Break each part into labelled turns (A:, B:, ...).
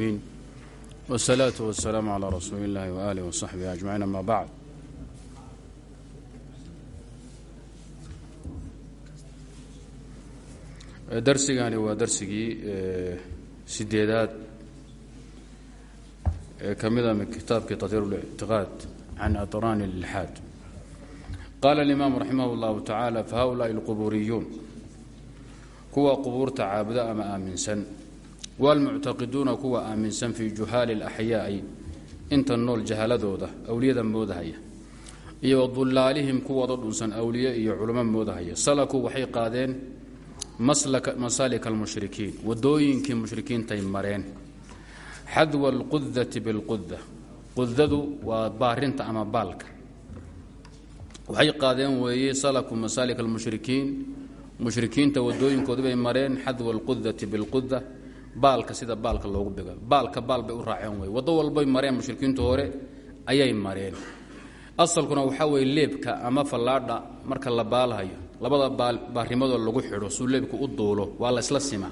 A: العالمين والصلاة والسلام على رسول الله وآله وصحبه أجمعين أما بعد darsigani waa darsigii sideedaad ee ka mida min kitaabkii taطيir الاctiqاad can aطraan الilxaad qaala الإimaam raximah الlahu taعaalى fahaؤulaaءi الqubuuriyuun kuwa qubuurta caabuda ama aaminsan wاlmuctaqiduuna kuwa aaminsan fii juhaali اlaxyaa'i inta nool jahaladooda awliyada moodahaya iyo wadulaalihim kuwooda dhunsan awliye iyo culamo moodahaya salakuu waxay qaadeen masaalika almushrikiin wadooyinkii mushrikiintay mareen xadwa alqudati bilquda qudadu waa baarinta ama baalka waxay qaadeen weeye salaku masaalika almushrikiin mushrikiinta wadooyinkoodii bay mareen xadwa alqudati bilquda baalka sida baalka loogu biga baalka baal bay u raaceen wey waddo walbay mareen mushrikiintu hore ayay mareen. Asalkuna waxaa weeye leebka ama fallaadha marka la baalhayo labada baarimadoo lagu xidho suu leebku u duulo waa la isla simaa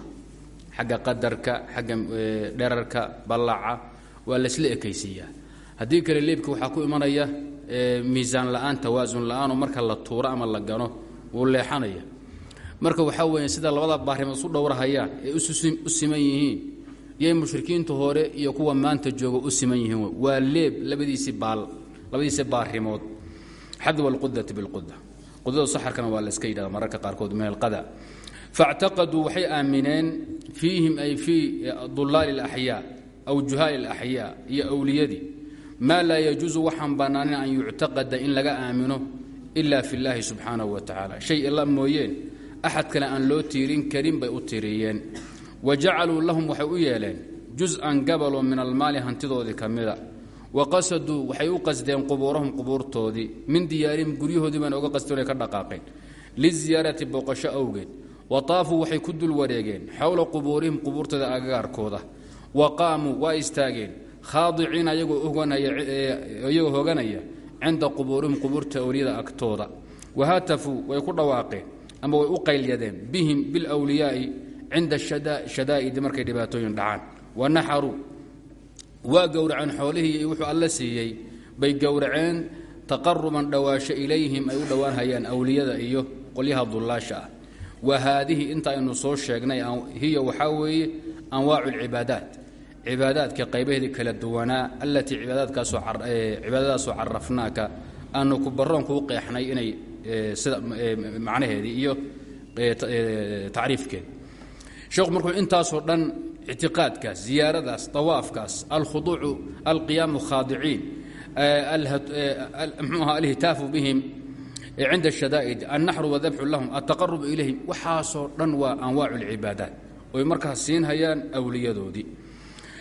A: xagga qadarka xagga dherarka ballaca waa laysla ekaysiiyaa haddii kale leebka waxaa ku imanaya miisaan la'aan tawaasun la'aanoo marka la tuuro ama la gano wuu leexanaya marka waxaa weeye sida labada baarimood isu dhowrahayaan ee u siman yihiin yay mushrikiinta hore iyo kuwa maanta jooga u siman yihiin waa leeb labadiisii baal labadiisi baarimood xadwa alqudati bilquda qudada saxarkana waa la iska yidhahda mararka qaarkood min alqada faاctaqaduu waxay aamineen fiihim ay fii dulaali اlaxyaa aw juhaali اlaxyaa iyo awliyadii maa laa yajuusu waxaan bannaanin an yuctaqada in laga aamino ila fi اllahi subxaanahu wa tacaala shay ila mooyeen axad kale aan loo tiirin karin bay u tiiriyeen. Wa jacaluu lahum waxay u yeeleen jus-an gabaloo min almaali hantidoodii ka mida. Wa qasaduu waxay u qasdeen qubuurahum qubuurtoodii. Min diyaarihim guryahoodii baana oga qasteen ka dhaqaaqeen. Liziyaarati booqasho awgeed. Wa taafuu waxay ku dul wareegeen xowla qubuurihim qubuurtooda agagaarkooda. Wa qaamuu waa istaageen khaadiciina iyagoo hoganaya cinda qubuurihim qubuurta awliyada agtooda. Wa way ku dhawaaqeen ama way u qaylyadeen bihim bilwliyaai cinda shadaa'idi markay dhibaatooyin dhacaan. Wa naxaruu waa gowraceen xoolihii iyo wuxuu alla siiyey. Bay gowraceen taqaruban dhowaasho ilayhim ay u dhowaanhayaan awliyada iyo qolyaha dullaasha ah. Wa haadihi inta aynu soo sheegnay hiya waxaa weeye anwaacu lcibaadaat cibaadaadka qaybaheedii kala duwanaa allatii cibaadadaasoo carafnaaka aanu ku baroon kuu qeexnay inay sida macnaheedii iyo tacriifkeed. Sheekhu markuu intaasoo dhan ictiqaadkaas ziyaaradaas awaafkaas alkhuduucu alqiyaamu khaadiciin mxuuha alhitaafu bihim cinda shadaa'id annaxru wadabxu lahum altaqarub ilayhim waxaasoo dhan waa anwaacu lcibaadaat oy markaas siinhayaan awliyadoodii.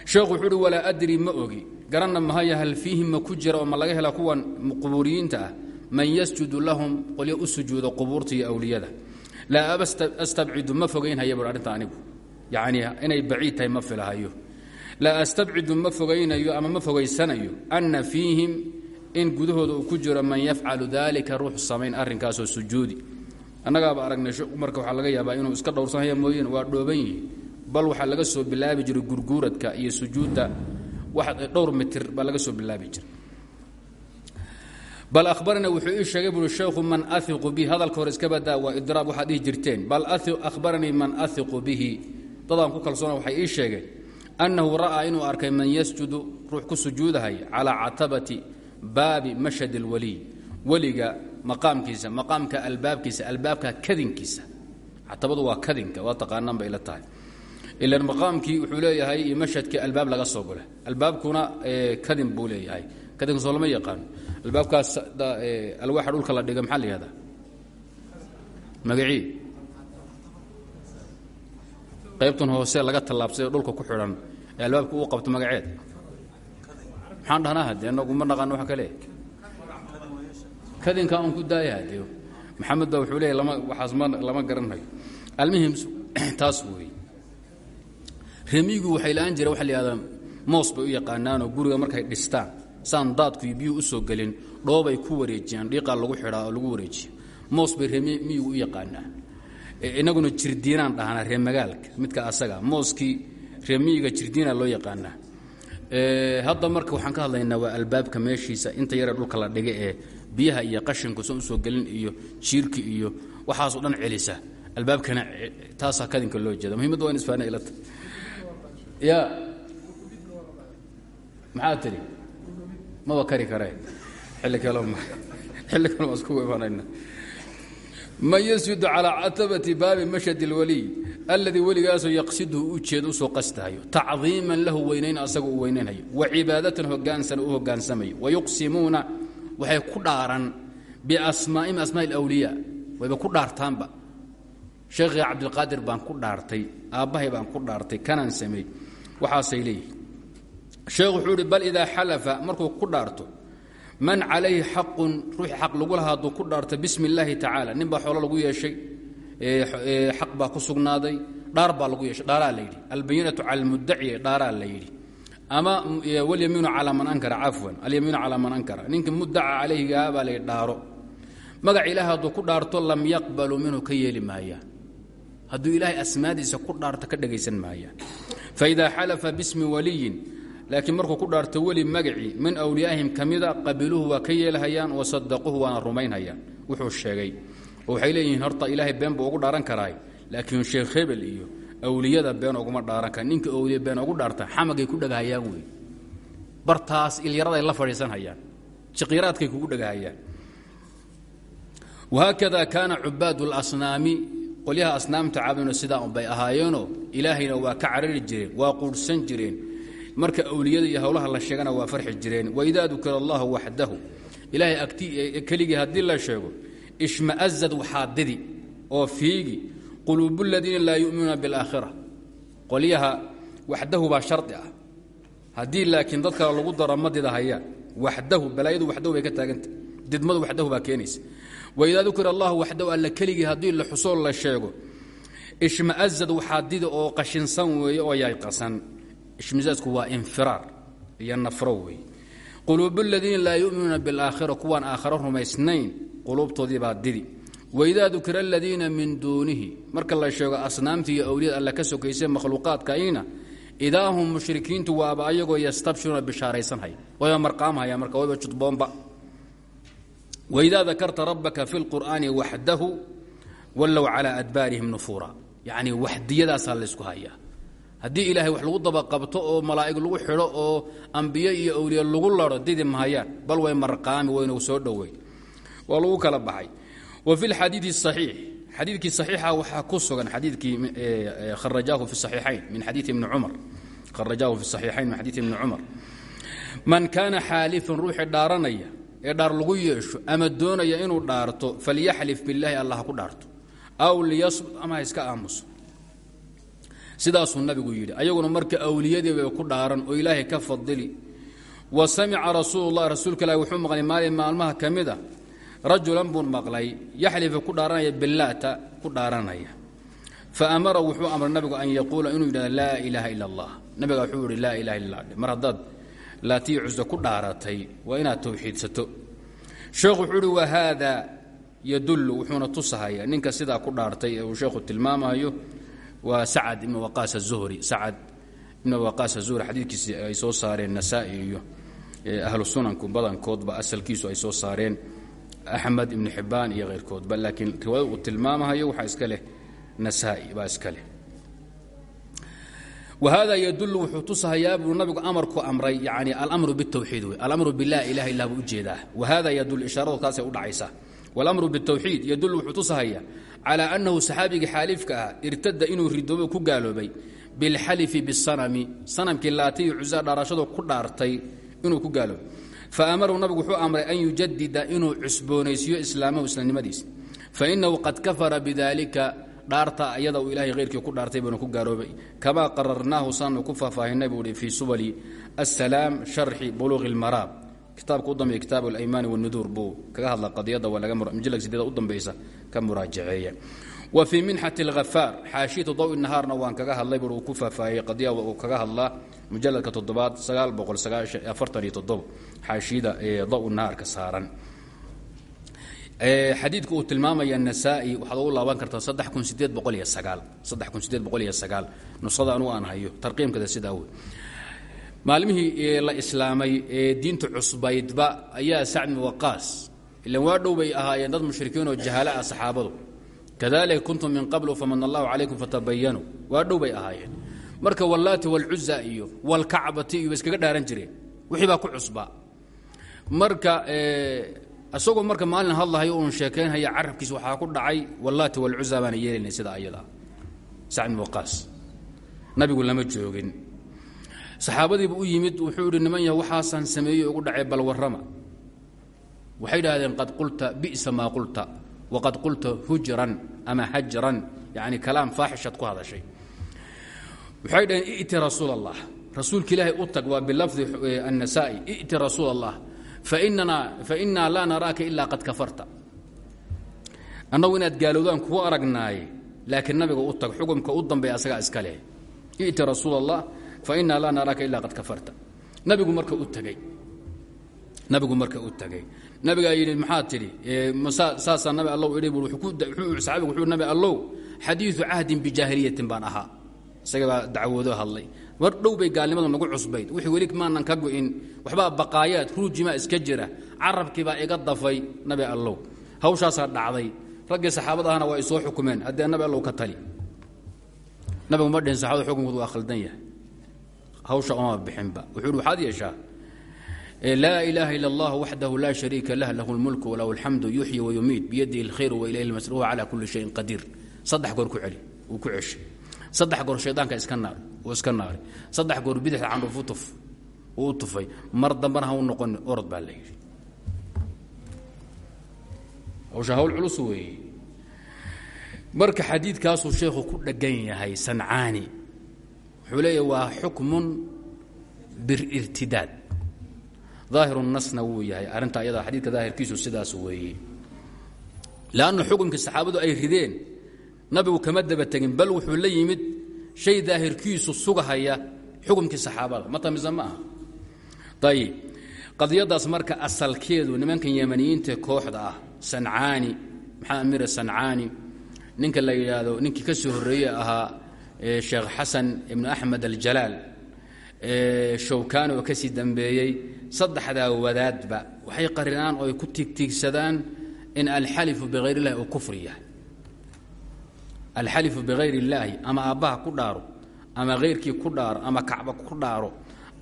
A: Sheekhu wuxuu uhi adri ma ogi garanna mahaya hal fiihim ma ku jira oo ma laga hela kuwan qubuuriyiinta ah man yasjudu lahum qolyo u sujuuda qubuurta iyo awliyada. Laa astabcidu ma fogaynhaya bui arrinta anigu. Yacni inay baciid tahay ma filahayo. Laa astabcidu ma fogaynayo ama ma fogaysanayo anna fiihim in gudahooda uu ku jiro man yafcalu dalika ruux samayn arrinkaasoo sujuudi. Annagaaba aragnay marka waxaa laga yaabaa inuu iska dhowrsanhaya mooyeen waa dhooban yihi bal waxaa laga soo bilaabi jiray gurguuradka iyo sujuudda. Dhowr mitir baa laga soo bilaabi jiray bal ahbarana wuxuu ii sheegay buui sheekhu man aiqu bihi hadalka hore iska badaa waa idraab waxaad dhihi jirteen. Bal ahbaranii man aiqu bihi. Dadaan ku kalsoona waxay ii sheegeen annahu ra'aa inuu arkay man yasjudu ruux ku sujuudahay calaa catabati baabi mashhad اlwaliy weliga maqaamkiisa maqaamka albaabkiisa albaabka kadinkiisa. Catabadu waa kadinka waa taqaanaan bay ila tahay. Ilan maqaamkii wuxuu leeyahay mashhadkii albaab laga soo leeyahay kadinka soo lama yaqaano albaabkaas alwaaxa dhulka la dhiga maxaa la yihahdaa magacii. Qaybtan hoose laga tallaabsay dhulka ku xidhan ee albaabka uu qabto magaceed. Maxaan dhahnaa hade anagu ma naqaano wax kale? Kadinka un ku daaya hade maxamed ba wuxuu leeyahy lama waxaas ma lama garanayo almuhim taas weeye. Remigu waxay la'aan jira waxa la yihahdaa moos bay u yaqaanaanoo guriga markay dhistaan saan daadku iyo biyuu u soo gelin dhoobay ku wareejiyaan dhiiqaa lagu xidhaa lagu wareejiya moos bay remiyigu u yaqaanaa inaguna jirdiinaan dhahnaa reer magaalka midka asaga mooskii reemiyiga jirdiina loo yaqaanaa. Hadda marka waxaan ka hadlaynaa waa albaabka meeshiisa inta yare dhulka la dhiga ee biyaha iyo qashinku san u soo gelin iyo jiirki iyo waxaasoo dhan celisa. Albaabkana taasaa kadinka loo jeeda muhimadda waa in isfaana ilata ya. Maxaa tidhi maba kari karee xilli kale xilli kale waan iskugu imanayna man yasjudu calaa catabati baabi mashhad اlwaliy alladii weligaasoo yaqsiduhu u jeeda u soo qastahayo tacdiiman lahu weynayn asaga u wa cibaadatan hogaansana u hogaansamayo wayuqsimuuna waxay ku dhaaran biasmaa'im asmaa اlawliyaa wayba ku dhaartaanba. Sheekhii cabdilqaadir baan ku dhaartay aabbahay baan ku dhaartay kanaan sameey waxaasay leeyihiin sheekh wuxuu ihi bal idaa xalafa markuu ku dhaarto man calayhi xaqun ruuxii xaq lagu lahaa ku dhaarto bismi illaahi tacaala xoolo lagu yeeshay xaq baa ku sugnaaday dhaar baa lagu yeeshay dhaaraa la yidhi. Albayinatu cala almudaci dhaaraa la yidhi. Ama walyamiinu calaa man ankara cafwan alyamiinu calaa man ankara. Ninka mudaca calayhigaa baa la yidhi dhaaro. Magac ilaahi hadduu ku dhaarto lam yaqbalu minhu ka yeeli maayaan hadduu ilaahay asmaadiisa ku dhaarto ka dhegaysan maayaan faidaa xalafa bismi waliyin laakiin markuu ku dhaarto weli magacii min awliyaahim ka mida qabiluhu waa ka yeelhayaan wa sadaquhu waana rumaynhayaan wuxuu sheegay. Oo waxay leeyihiin horta ilaahay been buu ugu dhaaran karaay laakiin sheekh hebel iyo awliyada been uguma dhaaran kara ninka awliya been ugu dhaarta xamagay ku dhagahayaan wey bartaas ilyaraday la fadhiisan hayaan jiqyaraadkay kugu dhagahayaan. Wahaakada kaana cubaadu اlasnaami qolyaha asnaamta caabudna sidaa unbay ahaayeenoo ilaahayna waa ka carari jireen waa quudhsan jireen marka awliyada iyo howlaha la sheegana waa farxi jireen. Waidaa dukira allahu waxdahu ilaahay agti keligii haddii la sheego ishma'azad waxaa didi oo fiigi quluubu ladiina laa yu'minuuna biاlaakhira qolyaha waxdahu baa shardi ah. Haddii laakiin dad lagu daro ma didahayaan waxdahu balaayadu waxdahu bay ka taagantah didmadu waxdahu baa keenaysa. Waidaa dukira allahu waxdahu alla keligii haddii la xusoo la sheego ishma'azad waxaa didi oo qashinsan weeye oo yayqasan ishmizaadku waa infiraar iyo nafro weeye quluubu ladiina laa yu'minuuna biاlaakhira kuwaan aakharo rumaysnayn quluubtoodii baa didi. Waidaa dukira aladiina min duunihi marka la sheego asnaamta iyo awliyada alla ka sokaysay makhluuqaadkaina idaa hum mushrikiintu waaba ayagoo yastabshiruuna bishaaraysanhaya wayba marqaamhaya marka wayba judboomba waidaa dakarta rabbaka fi lqur'aani waxdahu wallow calaa adbaarihim nufuura yacnii waxdiyadaasaa laysku hayaa haddii ilaahay wax lagu dabaqabto oo malaa'ig lagu xidho oo ambiye iyo awliye lagu laro didi mahayaan bal way marqaami waynu soo dhoweyn waa lagu kala baxay. Wa fi lxadiidi saxiix. Xadiidkii saxiixa waxaa ku sugan xadiidkii kharajaahu fi saxiixayn min xadiidi ibni cumar. Kharajaahu fi saxiixayn min xadiidi ibni cumar. Man kaana xaalifan ruuxii dhaaranaya ee dhaar lagu yeesho ama doonaya inuu dhaarto falyaxlif billaahi allah ku dhaarto. Aw liyasbut ama ha iska aamuso sidaasuu nabigu yidhi ayaguna marka awliyadii bay ku dhaaran oo ilaahay ka fadili. Wa samica rasuulu lah rasuulka ilahi wuxuu maqlay maalin maalmaha ka mid a rajulan buu maqlay yaxlifa ku dhaaranaya billaata ku dhaaranaya fa amara wuxuu amray nabigu an yaquula inuu yidhahdo laa ilaaha ila allah. Nabiga wuxuu yihi laa ilaha illa allah. Mar haddaad laatii cusa ku dhaaratay waa inaad tawxiidsato. Sheekhu wuxuu uhi wahaada yadullu wuxuuna tusahaya ninka sidaa ku dhaartay ee uu sheekhu tilmaamayo waa sacad ibn waqaas azuhri sacad ibn waqaas azuhri xadiidkiisi ay soo saareen nasaa-i iyo ahlu sunanku badankoodba asalkiisu ay soo saareen axmed ibnu xibbaan iyo keyrkoodba laakiin riwaayada uu tilmaamahayo waxaa iska leh nasaa-i baa iska leh whada ydul wuxuu tusahayaa buu nabigu amarku amray yani alamru bاtawxiid wey alamru bilah ilah ilah buu ujeedaa wahada ydul ishaaradu taasay u dhacaysaa wاlamru bالtawxiid yadul wuxuu tusahayaa calىa annahu saxaabigii xaalifka ah irtada inuu ridoobay ku gaaloobay bilxalifi bisanami sanamkii laati iyo cusa ku dhaartay inuu ku gaaloobay. Faamarahu nabigu wuxuu amray an yujadida inuu cusboonaysiiyo islaamahu islaamnimadiisa fainahu qad kafara bidalika dhaarta ayada uu ilaahay khayrkii ku dhaartay buuna ku gaaloobay. Kamaa qararnaahu saanu ku faahfaahinay buu hi fii subali asalaam sharxi buluuqi اlmaraam kitaabka u dambeeya kitaab alaymaani wanuduur buu kaga hadla qadiyadda mujallad sideeda u dambaysa ka muraajaceeya. Wa fii minxati اlghafaar xaashiyatu dawi nahaarna waan kaga hadlay bur uu ku faahfaahiyey qadiya uu kaga hadlaa mujalladka toddobaad sagaal boqol afartan iyo toddobo xaashiyada ee daw nahaarka saaran. Xadiidka uu tilmaamaya nasaa-i waxaad ugu laaban kartaa saddex kun nusada anugu aan tarqiimkada sidaa maalmihii la islaamay ee diinta cusbaydba ayaa sacd bin waqaas ilan waa dhow bay ahaayeen dad mushrikiin oo jahaala ah saxaabadu. Kadalika kuntum min qablu faman allahu calaykum fatabayanuu waa dhow bay ahaayeen. Marka wallaati walcuza iyo walkacbati iyo ba iskaga dhaaran jireen. Wixii baa ku cusbaa marka isagoo marka maalin hadlahayo uun sheekaynhaya carabkiis waxaa ku dhacay wallaati walcuza baana yeelanay sida ayada. Sacd bin waqaas. Nabigu lama joogin saxaabadiiba u yimid wuxuu idhi niman yaha waxaasaan sameeyey ugu dhacay bal waxay idhahdeen qad qulta bi'sa maa qulta waqad qulta hujran ama hajran. Yani kalaam faaxishaad ku hadashay. Waxay dhaheen i'ti rasuul allah rasuulka u tag waa bilafdi annasaa'i i'ti rasuul allah fainaa laa naraaka ilaa qad kafarta. Annagu inaad gaalowdaan kuu aragnaaye laakiin nabiga u tag xukumka u dambeeya asagaa iska leh. I'ti rasuul fainaa laa naraaka ilaa qad kafarta nabigu marka u tagay nabigu marka u tagay nabigaa yidhi maxaa tidhi saasaa nabi allow idhi saxaabigu wuxuu nabi allow xadiidu cahdin bijaahiliyatin baan ahaa isaga baa dacwoodo hadlay mar dhow bay gaalnimadu nagu cusbayd wixii weli maanan ka go'in waxbaa baqaayaad ruujimaa iska jira carabkii baa iga dafay nabi allow hawshaasaa dhacday raggii saxaabada waa isoo xukumeen haddee nabi allow ka tali nabigu ma dhihin saxabada xukunkoodu waa khaldan yahay hawsha oma bixinba. Wuxuu waxaad yeeshaa. Laa ilaaha ila allah waxdahu laa shariika lah lahu lmulku walahu alxamdu yuxyi wayumiit biyadihi alkhayr wailayhi lmasr huwa cala kulli shayin qadiir. Saddex goor ku celi uu ku ceshay. Saddex goor shaydaanka iska naar uu iska naaray. Saddex goor bidixda candhuuf u tuf uu tufay. Mar dambana ha u noqon orod baa la yidhi. Hawsha hawl culus weeye. Marka xadiidkaasuu sheekhu ku dheggan yahay sancaani wuxuu leeyahy waa xukmun birirtidaad. Daahiru nasna wuu yahay. Arrinta ayada xadiidka daahirkiisu sidaas weeye. Leanna xukumkii saxaabadu ay rideen nabigu kama daba tegin bal wuxuu la yimid shay daahirkiisu sugahaya xukumkii saxaabada. Ma tamisa ma aha? Ayib qadiyadaas marka asalkeedu nimankan yamaniyiinta kooxda ah sancaani maxaa amira sancaani ninka la yidhaahdo ninkii ka soo horreeye ahaa sheekh xasan ibnu axmed aljalaal shawkaani oo ka sii dambeeyey saddexdaa wadaadba waxay qarinaan oo ku tiigtiigsadaan in alxalifu bikayr illahi uu kufri yahay. Alxalifu bikayr illaahi ama aabbaha ku dhaaro ama hayrkii ku dhaaro ama kacba ku dhaaro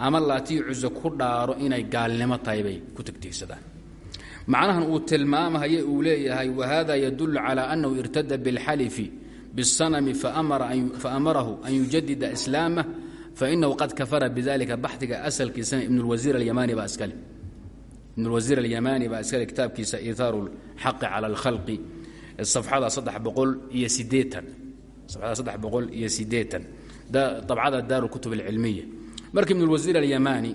A: ama laatii cuso ku dhaaro inay gaalnimo tahay bay ku tigtiigsadaan macnahan uu tilmaamahaye uu leeyahay wahada yadulu calaa annahu irtada biاlxalifi bالsanmi faamarahu an yujadida islaamah fainahu qad kafara bidalika baxdiga asalkiisana ibn اlwasiir alyamani baa iskale ibn اlwasiir alyamani baa iskale kitaabkiisa iithaaru اlxaqi cala اlkhalqi safxada saddex boqol iyo sideetan safxada saddex boqol iyo sideetan dabcada daaru kutub alcilmiya marka ibn اlwasiir alyamani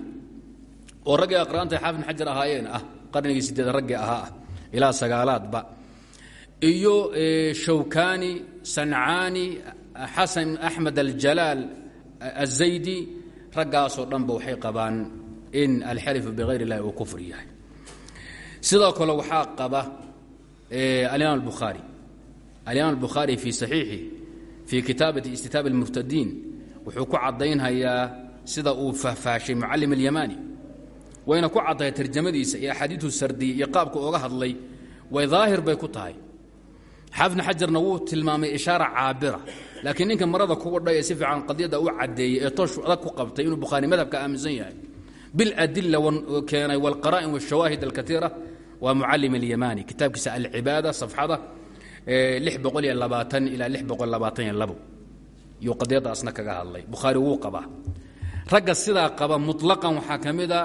A: oo raggii aqraanta xaafid xajar ahaayeen ah qarnigii sideed raggii ahaa ah ilaa sagaalaadba iyo shawkani sancaani xasan axmed aljalaal azaydi raggaasoo dhanba waxay qabaan in alxalifu bikayr illahi uu kufr sidoo kale waxaa qaba alimaam albukhaari alimaam albukhaari fii saxiixi fii kitaabati istitaab almurtadiin wuxuu ku caddaynhayaa sida uu fahfaashay mucallim alyamani wayna ku caddahay tarjamadiisa iyo axaadiidu sardiya iyo qaabka ooga hadlay way daahir bay ku tahay xaafidna xajarna wuu tilmaamay ishaara caabira. Laakiin ninka marada kuga dhay ee si fiican qadiyadda u caddeeyey ee toosh adag ku qabtay inuu bukhaari madhabka aaminsan yahay. Biladila keenay walqaraa'in washawaahid alkatiira waa mucallim alyamani. Kitaabkiisa alcibaada safxada ilaa yuu qadiyaddaasna kaga hadlay. Bukhaari wuu qabaa. Ragga sidaa qaba muطlaqan waxaa ka mid a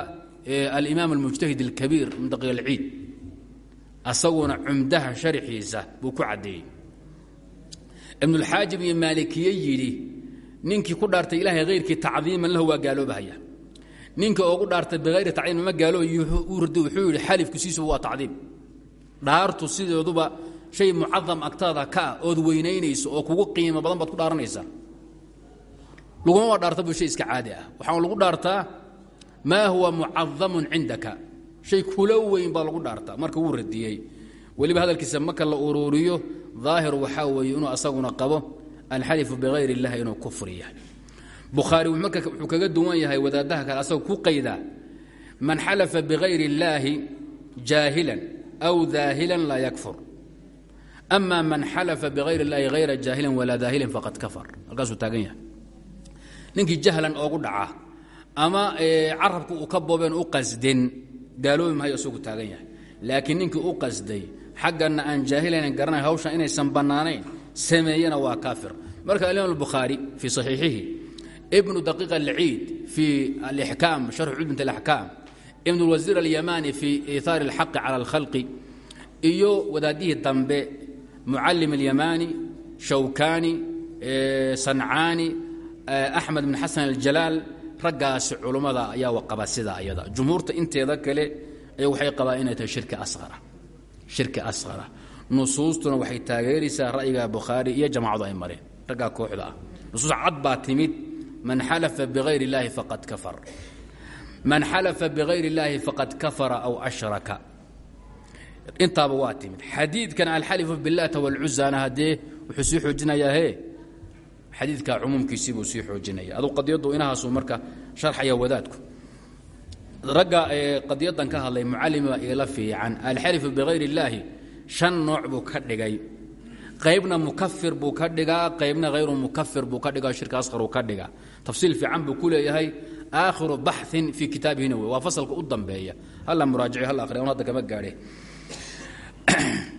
A: alimaam almujtahid alkabiir min daqiiq alciid asaguna cumdaha sharxiisa buu ku caddeeyey ibnulxaajib iyo maalikiye yidhi ninkii ku dhaartay ilaahay hayrkii tacdiiman lahu waa gaaloobahaya. Ninka oogu dhaartay bihayri tacdiim ma gaalooba wuxuu yidhi xalifku siisuba waa tacdiim. Dhaartu sideeduba shay mucadam agtaada ka ah ood weynaynayso oo kugu qiimo badan baad ku dhaaranaysaa. Laguma waa dhaarta bu shay iska caadi ah. Waxaa lagu dhaartaa maa huwa mucadamun cindaka shay kula weyn baa lagu dhaartaa marka wuu radiyey weliba hadalkiisa marka la uruuriyo daahir waxaa weeye inuu asaguna qabo alxalifu bikayr اllahi inuu kufri yahay bukhaari marka wuxuu kaga duwan yahay wadaadaha kale asagoo ku qaydaa man xalafa bikayr اllaahi jaahilan aw daahilan laa yakfur ama man xalafa bikayr اllahi hayra jaahilin walaa daahilin faqad kafar halkaasuu taagan yahay ninkii jahlan oogu dhaca ama carabku uu ka boobeen u qasdin gaaloobi mahayo isagu taagan yahay. Laakiin ninkii u qasday xaggana aan jaahilaynan garanay hawshan inaysan bannaanayn sameeyena waa kaafir. Marka alimaam albukhaari fii saxiixihi ibnu daqiiq alciid fii alixkaam sharxu cudbint alaxkaam ibn lwasiir alyamani fii iihaari alxaqi cala alkhalqi iyo wadaadihii dambe mucallim alyamani shawkani sancaani axmed bin xasan aljalaal raggaasi culummada ayaa waqaba sidaa ayada. Jumhuurta inteeda kale ayaa waxay qabaa inay tahay shirki asqara shirki asqara nusuustuna waxay taageeraysaa ra'yiga bukhaari iyo jamaacadu ay mareen. Raggaa kooxda ah. Nusuus cad baa timid man xalafa bihayr illaahi faqad kafar. Man xalafa bihayr illaahi faqad kafara aw ashraka. Intaaba waa timid. Xadiidkan alxalifu billaata walcuzana haddee wuxuu sii xoojinayaa hee xadiidka cumuumkiisii buu sii xoojinaya. Adu qadiyaddu inahaasuu marka sharxaya wadaadku. Ragga qadiyadan ka hadlay mucalima ila fiican alxalifu bikayr اllaahi shan nooc buu ka dhigay. Qaybna mukafir buu ka dhigaa qaybna hayru mukafir buu ka dhigaa shirka asqaruu ka dhigaa. Tafsiil fiican buu ku leeyahay aakhiru baxin fii kitaabihina wey waa fasalka u dambeeya. Halla muraajici hal akhriya on hadda kama gaadhe.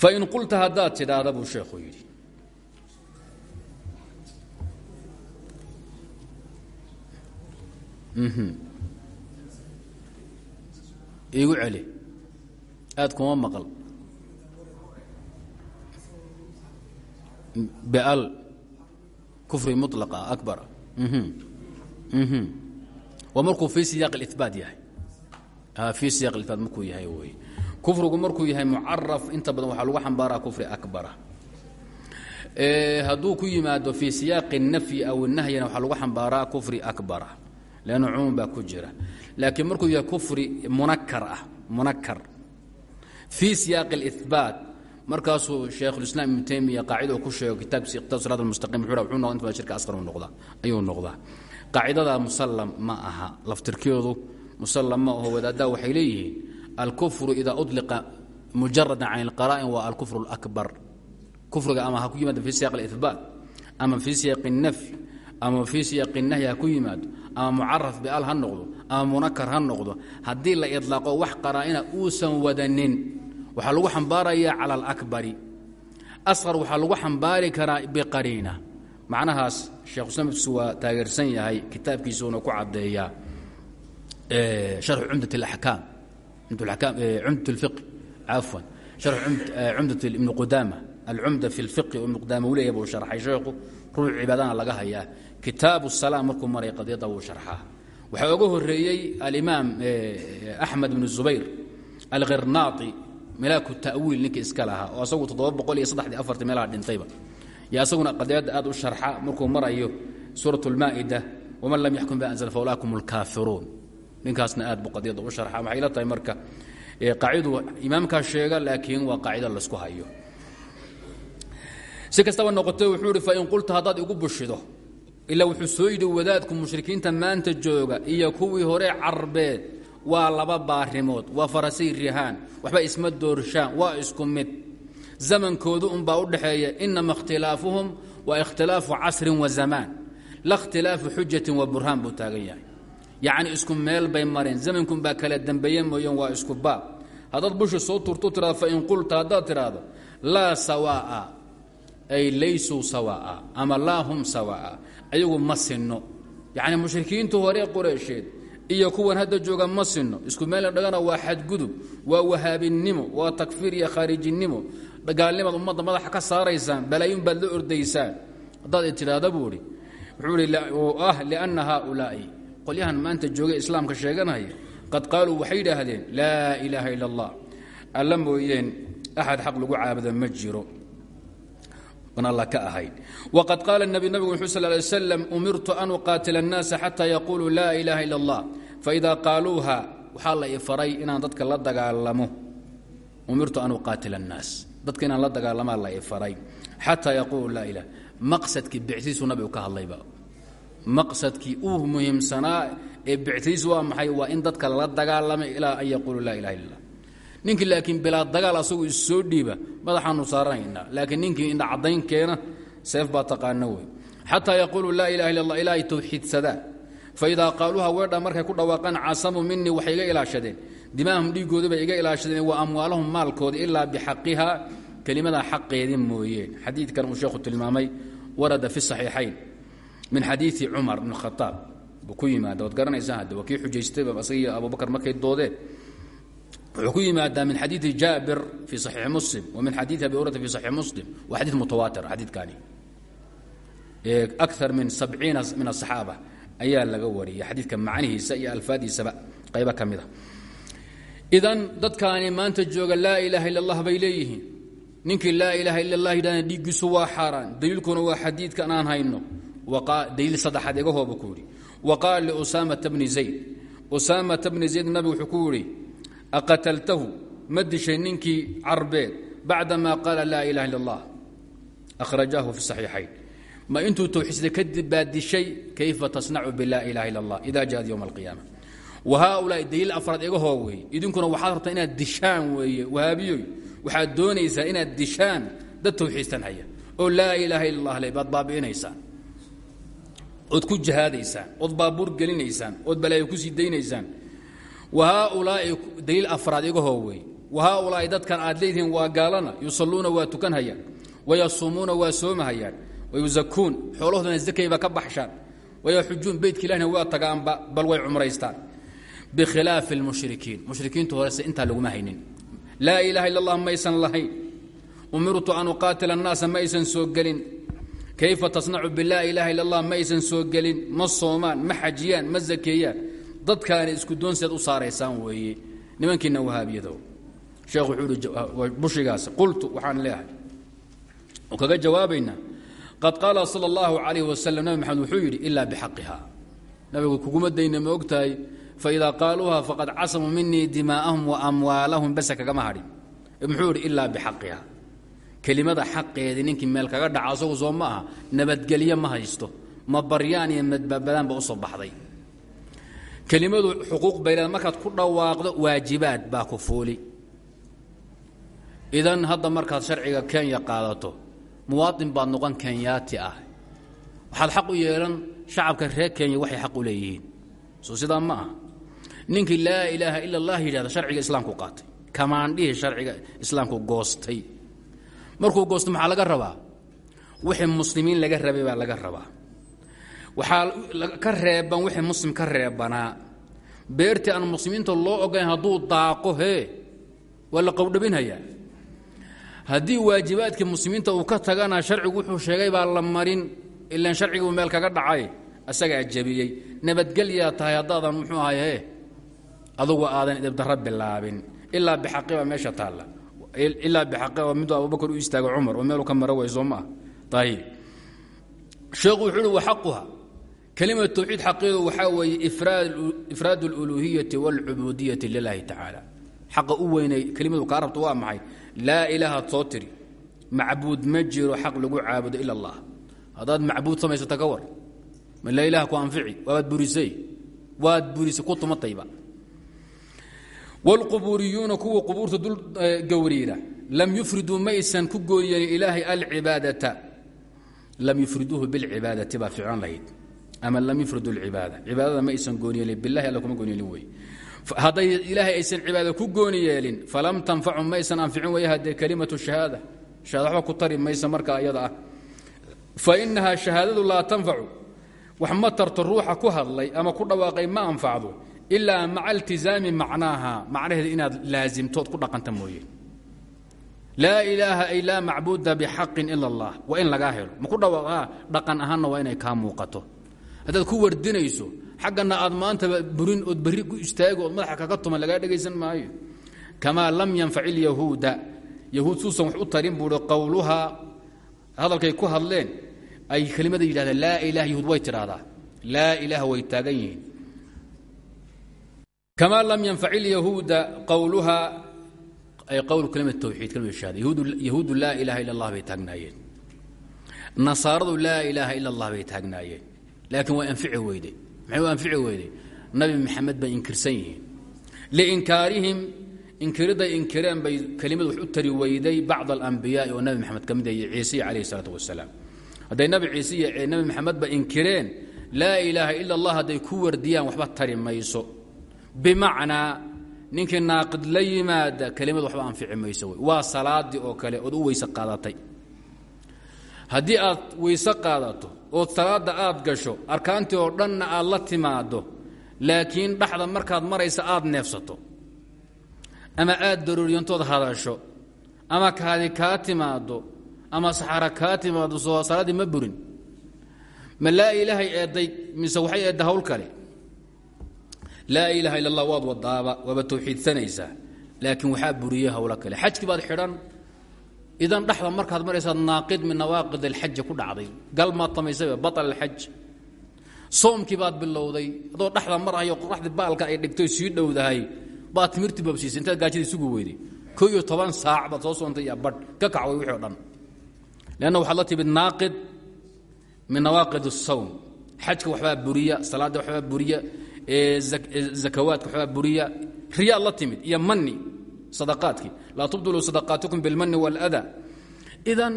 A: Fain qulta haddaad tidhaahda buu sheekhu yidhi iigu celi aad kuma maqal bal kufri mulaqa abara waa markuu fii siyaaq اlibaat yahay fii siyaq ibaat markuu yahay wey kufrigu markuu yahay mucaraf inta badan waxaa lagu xambaaraa kufri akbara hadduu ku yimaado fii siyaaqi الnafyi aw الnahyana waxaa lagu xambaaraa kufri akbara lanna cumuum baa ku jira laakiin markuu yahay kufri munakar ah munakar fii siyaaqi اlihbaat markaasuu shaykhulislaam ibnu taymiya qaacida ku sheego kitaabkiisa iqtidaad sirat almustaqim wuxuu wuxuu noqda inta badan shirka asqar uu noqdaa ayuu noqdaa qaacidada musallam ma aha laftirkeedu musallam ma aho wadaaddaa waxay leeyihiin alkufru idaa udliqa mujaradan can ilqaraa'in waa alkufru اlakbar kufriga ama ha ku yimaado fii siyaq alihbaat ama fii siyaqi الnafy ama fii siyaqi الnahyi ha ku yimaado ama mucaraf bial ha noqdo ama munakar ha noqdo la idlaaqo wax qaraa'ina uusan wadanin waxaa lagu xambaarayaa cala alakbari asqar waxaa lagu xambaari karaa biqariina. Macnahaas sheekh usamidkiisu waa taageersan yahay kitaabkiisuuna ku caddeeyaa sharxu cumdat alaxkaam cumdat اlfiqi cafwan sharxu cumdat ibni qudaama alcumda fi اlfiqi ibnu qudaama uu leeyahy buu sharxay sheekhu ruuc cibaadana laga hayaa kitaabu salaam markuu maray qadiyadda wuu sharxaa. Waxaa uga horeeyey alimaam axmed bnu zubayr alkhernaati milaaku ta'wiil ninkii iska lahaa oo asagu meelaha dhintayba. Yo asaguna qadiyadda aad u sharxa markuu marayo suurat اlmaa'ida waman lam yaxkum bi anzl faulaakum اlkaafiruun ninkaasna aad buu qadiyadda u sharxa waxay la tahay marka? Qaacidu imaamkaa sheega laakiin waa qaacida laysku hayo. Si kastaba noqote wuxuu ihi fain qulta haddaad igu bushido ilaa wuxuu soo yidhi wadaadku mushrikiinta maanta jooga iyo kuwii hore carbeed waa laba baarimood waa farasay rihaan waxba isma doorshaan waa isku mid. Zamankoodu unbaa u dhaxeeya inama ikhtilaafuhum waa ikhtilaafu casrin wa zamaan la ikhtilaafu xujatin wa burhaan buu taagan yahay. Yacni isku meel bay mareen zamankunbaa kala dembeeye mooyeen waa isku baab. Haddaad bushi soo turtu tirado fain qulta haddaad tidhaahdo laa sawaa'a ay laysuu sawaa'a ama laa hum sawaa'a ayagu ma sinno. Yacni mushrikiintu hore qureysheed iyo kuwan hadda jooga ma sinno. Isku meel dhagana waa xadgudub waa wahaabinimo waa takfiir iyo khaarijinimo. Gaalnimaad ummadda madaxa ka saaraysaan balaayin baad la ordaysaan. Haddaad tidhaahda buu idhi wuxuu ihi ah lianna haaulaa'i. Qolyahan maanta joogay islaamka sheeganaya qad qaaluu waxay yidhaahdeen laa ilaaha ila allah alla mooyeen axad xaq lagu caabuda ma jiro wqad qaala nabi nabigu wuxuu sal lay slam umirtu an uqaatila annaasa xataa yaquuluu laa ilaaha ila allah faidaa qaaluuha waxaa la ifaray inaan dadka la dagaalamo. Umirtu an uqaatila annaas. Dadka inaan la dagaalamaa la ifaray xataa yaquuluu laa ilah maqsadkii bictiisu nabigu ka hadlayba maqsadkii uu muhiimsanaa ee bictiisu waa maxay? Waa in dadka la dagaalamo ilaa an yaquuluu laa ilaha illa ninkii laakiin bilaa dagaal asagu issoo dhiiba madaxaanu saaranaynaa. Laakiin ninkii indha caddayn keena seef baa taqaana wey xataa yaquulu laa ilaha illa allah ilaa ay tawxiidsadaan faidaa qaaluuha weedha markay ku dhawaaqaan casamuu minii waxay ilaashadeen. Dimaahum dhiiggooda bay iga ilaashadeen wa amwaalahum maalkooda ilaa bixaqiha kelimada xaqeedii mooyeen. Xadiidkan uu sheekhu tilmaamay warada fi saxiixayn min xadiidi cumar bn khaaab ku yimaada waad garanaysaa hadde waa kii xujaystayba asagii abubakar markay doodeen wuxuu ku yimaadaa min xadiidi jaabir fi saxiixi muslim wa min xadiidi abi hurata fi saxiix muslim. Waa xadiid mutawaatir xadiidkani akar min sabciina min asaxaaba ayaa laga wariyay xadiidka macnihiisa iyo alfaadiisaba qaybo ka mida idan dadkaani maanta jooga laa ilaaha illa allah bay leeyihiin. Ninkii laa ilaaha illa allah yidhahna dhiiggiisu waa xaaraan. Daliilkuna waa xadiidkan aan hayno. Daliil saddexaad iga hooba ku yidhi. Wa qaala liusaamata bni zayd. Usaamata bni zayd nabigu wuxuu ku yidhi aqataltahu ma dishay ninkii carbeed bacdamaa qaala laa ilaha illa allah. Akhrajaahu fi saxiixayn. Ma intuu towxiisday kadib baa dishay kayfa tasnacu bilaa ilaha illa allah? Ida jaad yowma alqiyaama wa haaulaai daliil afraad iga hoo weeye. Idinkuna waxaad rabtaa inaad dishaan weeye wahaabiyoy. Waxaad doonaysaa inaad dishaan dad towxiistan haya. Oo laa ilaaha illa allah le baad baabi'inaysaan. Ood ku jihaadaysaan ood baabuur gelinaysaan ood balaayo ku sii daynaysaan haaulaai daliil afraad igahoo wey wahaaulaai dadkan aad leedihiin waa gaalana yusaluuna waa tukanhayaan wayasuumuuna waa soomahayaan wayuzakuun xoolahoodana zakayba ka baxshaan wayaxujuun beytka ilahna waa tagaanba bal way cumraystaan. Bikhilaafi lmushrikiin mushrikiintu horese intaa laguma haynin. Laa ilaaha illa allah maysan lahayn. Umirtu an uqaatila annaasa maysan soo gelin. Kayfa tasnacu bilaa ilaaha illa allah ma aysan soo gelin ma soomaan dadkaana isku doonseed u saaraysaan weeye nimankiina wahaabiyado sheekh wuxuu bushigaas. Qultu waxaan leeyahay. Oo kaga jawaabaynaa qad qaala sal اllahu alayh waslm nabi maxamed wuxuu yidhi ila bixaqiha nabigu kuguma dayna ma ogtahay? Faidaa qaaluuha faqad casamuu minii dimaa'ahum wa amwaalahum base kagama hadhin. Muxuu yidhi ilaa kelimada xaqeedii ninkii meel kaga dhaca asagu soo ma aha nabadgelye ma haysto. Ma baryaan iyo madbabadaan ba u soo baxday kelimadu xuquuq bayleed markaad ku dhawaaqdo waajibaad baa ku fuuli. Idan hadda markaad sharciga kenya qaadato muwaaطin baad noqon kenyaati ah. Waxaad xaq u yeelan shacabka reer kenya waxay xaq u leeyihiin. Soo sidaa ma aha. Ninkii laa ilaaha ila اllah yidhahda sharciga islaamku qaatay. Kamaandhihii sharciga islaamku goostay. Markuu goosto maxaa laga rabaa? Wixii muslimiin laga rabay baa laga rabaa waxaa ka reeban wixii muslim ka reebanaa beertii aan muslimiinta loo ogolayn hadduu daaqo hee waa la qowdhabinhayaa haddii waajibaadkii muslimiinta uu ka tagana sharcigu wuxuu sheegay baa la marin ilan sharciguu meel kaga dhacay asagaa jabiyey nabadgelyaa tahay haddaadan muxuu ahay he adugu aadan idibdarro bilaabin. Ilaa bixaqi baa meesha taalla. Ilaa bixaqi oo miduu abubakar u istaago cumar oo meelu ka maro way soo maaha ayib sheekhu wuxuu uhi wa xaquha kelimatu tawxiid xaqiidu waxaa weeye ifraad اluluhiyati wاlcubudiyati lilahi tacaala xaqa u weynay kelimadu kaa rabto waa maxay laa ilaahaad soo tiri macbuud ma jiro xaq lagu caabudo ila allah haddaad macbuud samaysata ka war ma laa ilaha ku anfici waad burisay waad burisay ku tumatayba wاlqubuuriyuuna kuwa qubuurta dul gowriira lam yufriduu ma aysan ku gooniyeelin ilaahay alcibaadata lam yufriduuhu bilcibaadati baa ficlan lahayd ama lam yufridu اlcibaada cibaadada ma aysan gooniyeelin bilahi alla kuma gooniyeelin wey. Hadday ilaahay aysan cibaada ku gooni yeelin falam tanfacu maysan anficin way haddee kelimatu shahaada. Shahaada waxba ku tari maysa marka iyada ah. Fa inahaa shahaadadu laa tanfacu. Wax ma tarto ruuxa ku hadlay ama ku dhawaaqay ma anfacdo ilaa maca iltizaami macnaaha macnaheeda inaad laasimtood ku dhaqanta mooye. Laa ilaaha ay laa macbuuda bixaqin ila allah. Waa in lagaa helo. Ma ku dhawaaqaa? Dhaqan ahaanna waa inay kaa muuqato haddaad ku wardinayso xaggana aad maantaba burin ood berri ku istaagi ood madaxa kaga tuman lagaa dhegaysan maayo. Kamaa lam yanfac ilyahuuda yahuud suusan wax u tarin buuhi qowluhaa hadalkay ku hadleen ay kelimada yidhahdeen laa ilaha yahuud way tidhaahdaa. Laa ilaaha way taagan yihiin. Lam yanfac ilyahuuda qowluhaa ay qowl kelimad tawxiid kelimad shahaada yahuudu laa ilaaha illa allah bay taagnaayeen. Nasaaradu laa ilaaha ila allah bay taagnaayeen laakiin waa anfici weyde maxay u anfici weyday nabi maxamed bay inkirsan yihiin. Liinkaarihim inkiridday inkireen bay kelimad wax u tari weyday bacd alambiyaai oo nabi maxamed ka mid iyo ciisiya calayh isalaatu wasalaam hadday nabi ciise iyo nabi maxamedba inkireen laa ilaaha ila allah hadday ku wardiyaan waxba tari mayso. Bimacnaa ninkii naaqid la yimaada kelimad waxba anfici mayso waa salaadii oo kale ood u weyse qaadatay haddii aad weyse qaadato ood salaadda aad gasho arkaantii oo dhanna aad la timaaddo laakiin dhaxda markaad maraysa aad neefsato. Ama aad darooriyantood hadasho ama kaadi kaa timaaddo ama saxara kaa timaaddo soo salaaddii ma burin. Ma laa ilaahay eedday mise waxay eedda hawl kale? Laa ilaaha illa allah waad wadaaba waaba tawxiidsanaysaa laakiin waxaa buriye hawlo kale. Xajkii baad xidhan idan dhexda markaad maraysaad naaqid min nawaaqid alxaji ku dhacday gal maad samaysayba baal alxaj soomkii baad bilowday adoo dhexda marhayo qoraxdii baalka ay dhigtay sii dhowdahay baad timirtii babsiisay intaad gaajadii sugu weyday. Ko saac baad soo soontay iyo ka kacway wixii dhan. Leanna waxaad la timid naaqid min nawaaqid الsawm xajka waxbaa buriya salaadda waxbaa buriya zakawaadka waxbaa buriya. Riyaad la timid iyo mani adaaadkii laa tubdiluu sadaqaatikum bilmani wاlada idan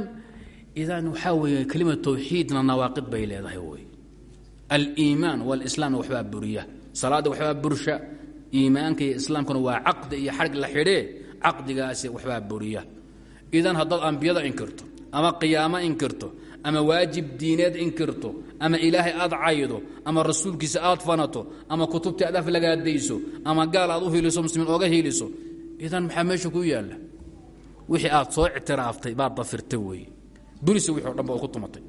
A: idan waxaa weeye kelima tawxiidna nawaaqid bay leedahay wey aliimaan walislaamna waxbaa buriya. Salaadda waxbaa bursha. Iimaanka iyo islaamkuna waa caqdi iyo xarg la xidhee caqdigaasi waxbaa buriya. Idan haddaad ambiyada inkirto ama qiyaamo inkirto ama waajib diineed inkirto ama ilaahay aad caydo ama rasuulkiisa aad fanato ama kutubtii aad af lagaadayso ama gaal aad hiliso idan maxaa meesha ku yaalla? Wixii aad soo ictiraaftay baad dafirtay weeye. Dunise wixi o dhan ba ku tumatay.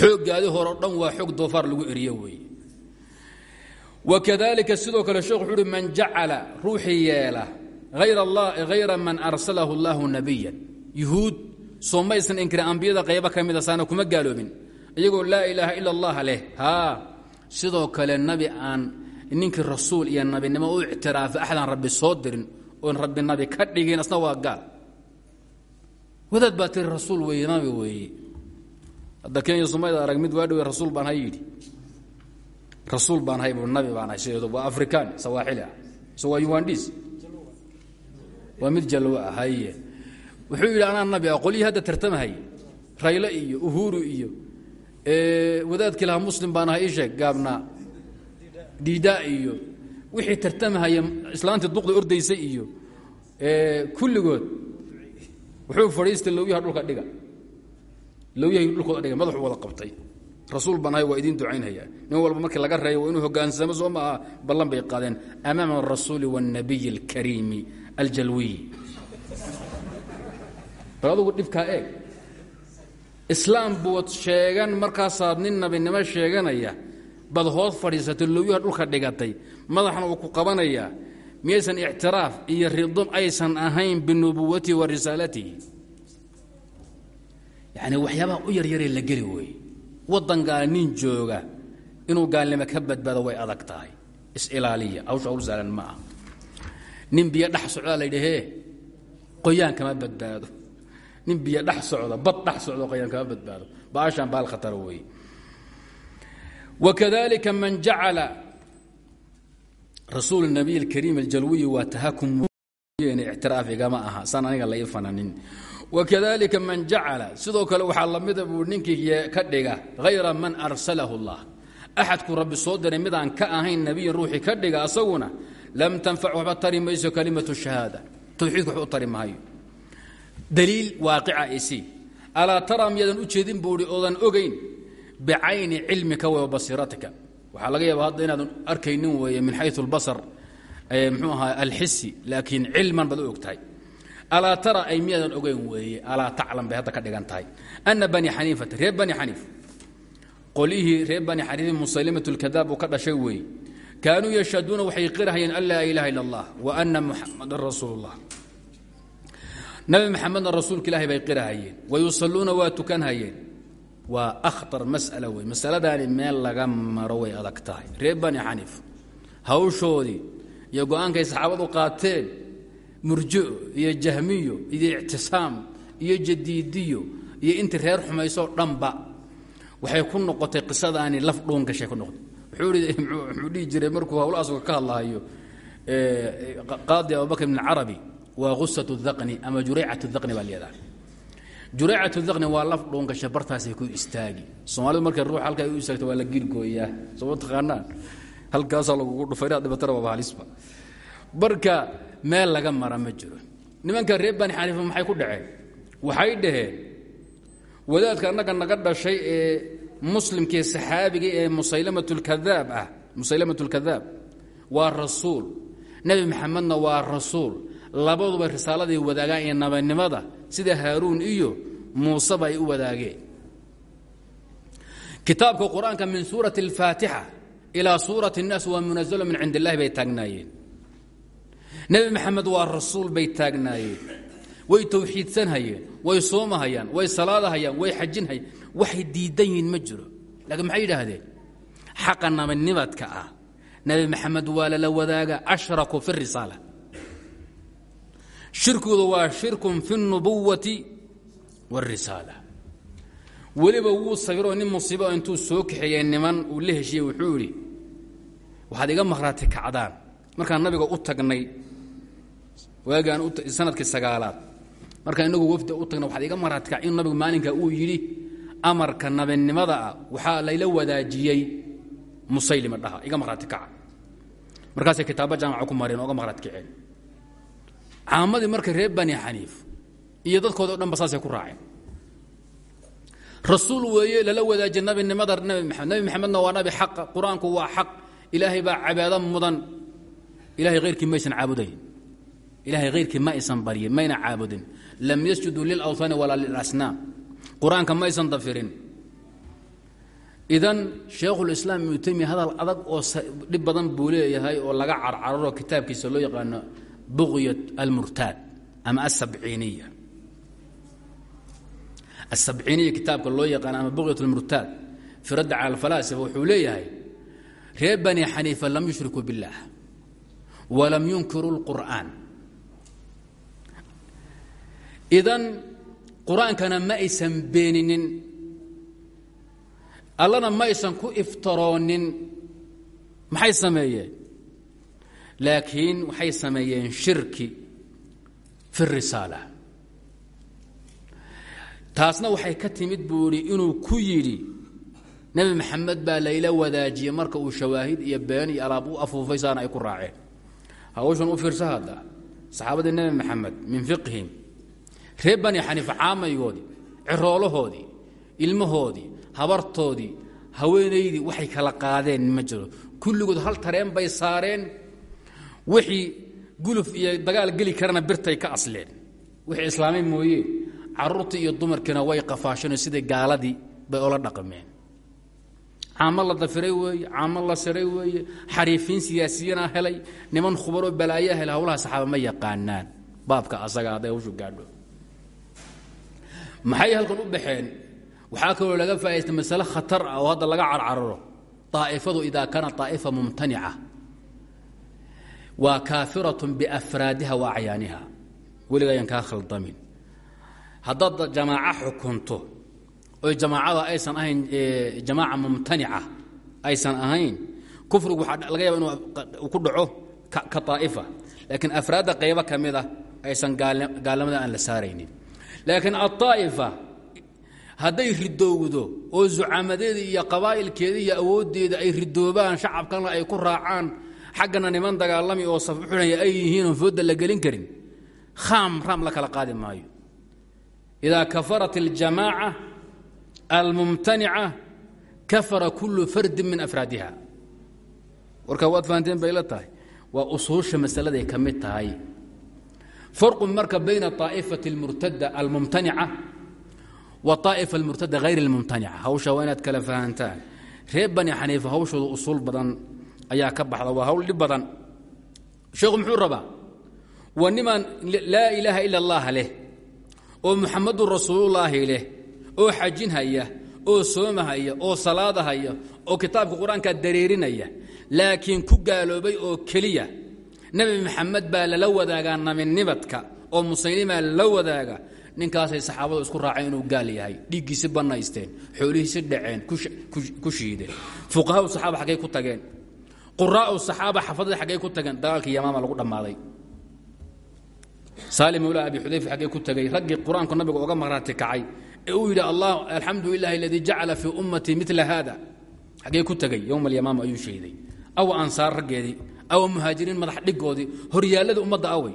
A: Xooggaadi hore o dhan waa xoog doofaar lagu eriye weeye. Wakadalika sidoo kale sheekh wuxuu man jacala ruuxii yeela hayra man arsalahu اllahu nabiyan yuhuud soo maysan inkirin ambiyada qaybo ka mida saana kuma gaaloobin iyagoo laa ilaaha ila allah leh haa sidoo kale nabi aan ninkii rasuul iyo nabinimo u ictiraafay axdaan rabbi soo dirin oon rabbi nabi ka dhigin asna waa gaal. Wadaad baa tiri rasuul weeye nabi weeye. Hadda kenya somayda arag mid waa dhowe rasuul baan hay yidhi. Rasuul baan hay buu nabi baan hay sideedu waa afrikaan sawaaxili ah so waa yuwandhis waa mid jalwo ah haye. Wuxuu yidhi anaa nabi ah qolyihii hadda tartamahay rayle iyo uhuru iyo wadaadkii lahaa muslim baan ahay ii sheeg gaabnaa diida iyo wixii tartamahaya islaantii duqda ordaysa iyo kulligood wuxuu fadhiistay lowyaha dhulka dhiga. Lowyahay dhulkooda dhiga. Madaxuu wada qabtay. Rasuul baan ahay waa idiin nin walba markii laga reeyo inuu hogaansamo soo maaha ballan bay qaadeen. Amaama arasuuli waاnnabiyi اlkariimi aljalwiy bal adugu dhibkaa eeg. Islaam buud sheegan markaasaad nin nabinimo sheeganaya bad hoos fadhiisatay lowyaha dhulka dhigatay. Madaxna uu ku qabanayaa miyaysan ictiraaf iyo rido aysan ahayn binubuwatihi wa risaalatihi. Yacni waxyaabaha u yaryaree la geli weeye. Waddan gaala nin jooga inuu gaalnimo ka badbaado way adag tahay. Is-ilaaliya hawsha hawl saalan ma ah nin biyo dhex socdaa la yidhahee qoyaan kama badbaado. Nin biyo dhex socda bad dhex socdo qoyaan kama badbaado. Baashaan baal khatara weeye wakadalika man jacala rasuul nabiy اlkariim aljalwiyi waa tahakum ictiraafigama aha saan aniga la ii fananin wakadalika man jacala sidoo kale waxaa lamida buu ninkii ka dhiga hayra man arsalahu اllah axadku rabbi soo diray midaan ka ahayn nebiyin ruuxii ka dhiga asaguna lam tanfac waxba tari mayso kalimatu shahaada tawxiidku waxba u tari maayo daliil waaqica isi alaa taraa miyaadan u jeedin buuhi oodan ogayn bicayni cilmika wa basiiratika waxaa laga yaaba hadda inaadan arkaynin weeye min xayu اlbasar mxuu ahaa alxisi laakiin cilman baad u og tahay alaa tara ay miyaadan ogeyn weeye alaa taclam bay hadda ka dhigan tahay ana bani xaniifata reer bani xaniif qolihii reer bani xaniif musalimat اlkadaab uu ka dhashay weeye kaanuu yashhaduuna waxay qirahayeen an laa ilaha illa اllah wa ana muxamadan rasuul اllah nabi maxamedna rasuulka ilaahay bay qirahayeen wayusaluuna waa tukanhayeen waa akhtar mas'ala wey. Masaladaani meel laga maro way adag tahay. Reer bani xaniif hawshoodii iyo go'aankay saxaabadu qaateen murji'o iyo jahmiyo iyo ictisaam iyo jadiidiyo iyo intii reer xumaysoo dhanba waxay ku noqotay qisadaani laf dhuun gashay ku noqotay. Muxuu dhihi jiray markuu hawlo asgo ka hadlahayo qaadi abubakr ibn carabi waa usat daqni ama juraycat daqni baa leedahay juraycat daqni waa laf dhuun gashay bartaasay ku istaagi. Soomaalidu markay ruux halkaa u istaagto waa la girgooyaa sooma taqaanaan? Halkaasaa lagugu dhufay inaad dhibatana waaba halisba marka meel laga mara ma jiro. Nimanka reer bani xaniifa maxay ku dhaceen? Waxay dhaheen wadaadka annaga naga dhashay ee muslimkii saxaabiga ee musaylamatulkadaab ah musaylamatulkadaab waa rasuul. Nebi maxamedna waa rasuul. Labaduba risaaladay wadaagaan iyo nabanimada sida haaruun iyo muuseba ay u wadaageen kitaabka qur'aanka min suurati alfaatixa ilaa suurati اnnaas waa munazalo min cind illahi bay taagnaayeen. Nebi maxamed waa rasuul bay taagnaayeen. Way tawxiidsanhayeen way soomahayaan way salaadahayaan way xajinhayaan waxay diidan yihiin ma jiro. Laakiin maxay yidhaahdeen? Xaqa nabanimadka ah. Nebi maxamed waa lala wadaaga ashraku fi risaala shirkoodu waa shirkun fi اnubuwati wاrisaala weliba wuu sabiroo nin musiibo intuu soo kaxeeyey niman uu la heshiyey wuxuu idhi waxaad iga maqhraati kacdaan. Markaan nabiga u tagnay waagaan sannadkii sagaalaad. Markaan inagu wafda u tagnay waxaad iga maqhraati kac nabigu maalinka uu yidhi amarka nabinimada ah waxaa layla wadaajiyey musaylima dhaha. Iga maqhraati kaca markaasay kitaabo jaamaca ku mareen oga maqhraati kaceen caamadii marka reer bani xaniif iyo dadkooda o dhan ba saasay ku raaceen. Rasuul weeye lala wadaajiye nabinimada nabi maxamed nabi maxamedna waa nabi xaqa qur'aanku waa xaq. Ilaahay baa cabaado mudan. Ilahay hayrkii maysan caabudayn. Ilahay hayrkii ma aysan baryin mayna caabudin. Lam yasjuduu lilawhaani walaa lilasnaam qur'aanka ma aysan dafirin. Idan shaekhulislaam ibnu temiya hadal adag oo dhib badan buu leeyahay oo laga carcararo kitaabkiisa loo yaqaano buqyat almurtaad ama asabciiniya asabciiniya kitaabka loo yaqaano ama buqyat almurtaad fi raddi cala alfalaasifa wuxuu leeyahay reer bani xaniifa lam yushrikuu biاllah walam yunkiruu اlqur'aan idan qur'aankana ma aysan beeninin allana ma aysan ku iftaroonin maxay sameeyeen laakiin waxay sameeyeen shirki fi risaala. Taasna waxay ka timid buu idhi inuu ku yidhi nebi maxamed baa layla wadaajiyey marka uu shawaahid iyo been iyo alaab u afuufay saana ay ku raaceen. Hawshan u fiirsa hadda saxaabadii nebi maxamed min fiqhim reer bani xaniifa caamaygoodii ciroolahoodii ilmahoodii habartoodii haweenaydii waxay kala qaadeen ma jiro. Kulligood hal tareen bay saareen wixii guluf iyo dagaal geli karana birtay ka asleen. Wixii islaamay mooye caruurtii iyo dumarkiina way qafaasheen sidai gaaladii bay ola dhaqmeen. Caamo la dafiray weeye caamo la siray weeye xariifiin siyaasiyana helay niman khubaroo balaayaa helay hawlaha saxaaba ma yaqaanaan. Baabka asaga hadday hawshu gaadho. Maxay halkan u baxeen? Waxaa kaloo laga faa'idaysta masale khatar ah oo hadda laga carcararo. Daa'ifadu idaa kaanat daa'ifa mumtanica waa kaafiratun biafraadiha wa acyaaniha weliga ayaan khaldamin haddaad jamaaco xukunto oy jamaacada aysan ahayn jamaaca mumtanica aysan ahayn kufrigu waxaa laga yaba inuu ku dhaco ka daa'ifa laakiin afraadda qaybo ka mid ah aysan gaalnimada aan la saaraynin. Laakiin aلطaa'ifa hadday ridowdo oo zucamadeeda iyo qabaa'ilkeeda iyo awooddeeda ay ridoobaan shacabkana ay ku raacaan xaggana niman dagaalami oo safxunaya ay yihiin oon foodda la gelin karin khaam raam la kala qaadi maayo idaa kafarat اljamaaca almumtanica kafara kulu fardin min afraadiha warkaa waad fahanteen bay la tahay waa usuusha masaladay ka mid tahay farqu marka bayna طaa'ifati اlmurtada almumtanica wa طaa'ifa almurtada hayr اlmumtanica hawsha waa inaad kala fahantaan reer bani xaniifa hawshooda usuul badan ayaa ka baxda. Waa hawl dhib badan. Sheekhu muxuu rabaa? Waa nimaan laa ilaaha ila اllah leh oo muxamadun rasuulullaahi leh oo xajinhaya oo soomahaya oo salaadahaya oo kitaabka qur'aanka dareerinaya. Laakiin ku gaaloobay oo keliya nebi maxamed baa lala wadaagaa nabinimadka oo musaylima lala wadaaga ninkaasay saxaabadu isku raaceen inuu gaal yahay. Dhiiggiisi bannaysteen xoolihiisi dhaceen ku shiideen. Fuqahaau saxaaba xaggay ku tageen quraa'u saxaaba xafadada xaggay ku tageen dagaalkii yamaama lagu dhammaaday. Saalim mawla abi xudayfa xaggay ku tagay raggii qur'aanku nabiga oga maqraati kacay ee uu yidhi allah alxamdu lilahi aladii jacala fii ummatii mila haada. Xaggee ku tegay yowma alyamaama ayuu sheeday aw ansaar raggeedii aw muhaajiriin madax dhigoodii horyaalladii ummadda awey